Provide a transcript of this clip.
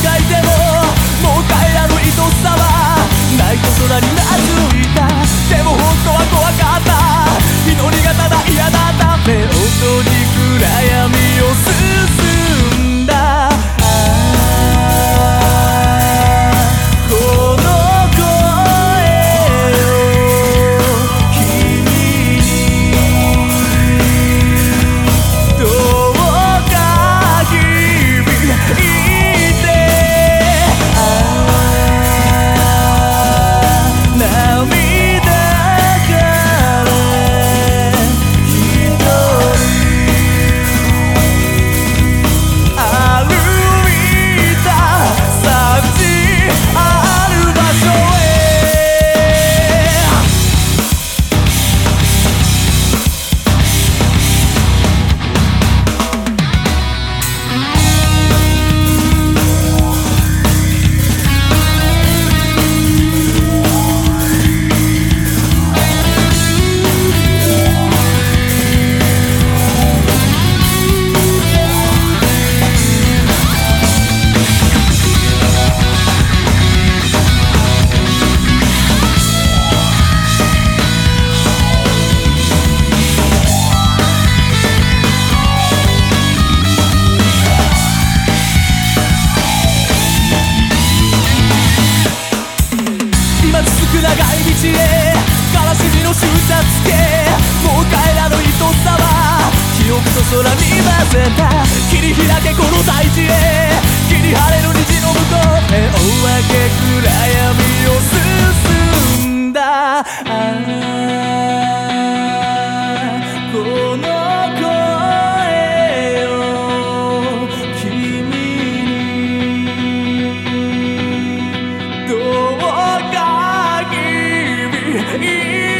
描いても地へ悲しみの終殺系もう帰らぬ愛しさは記憶と空に混ぜた。切り開けこの大地へ。Yeah.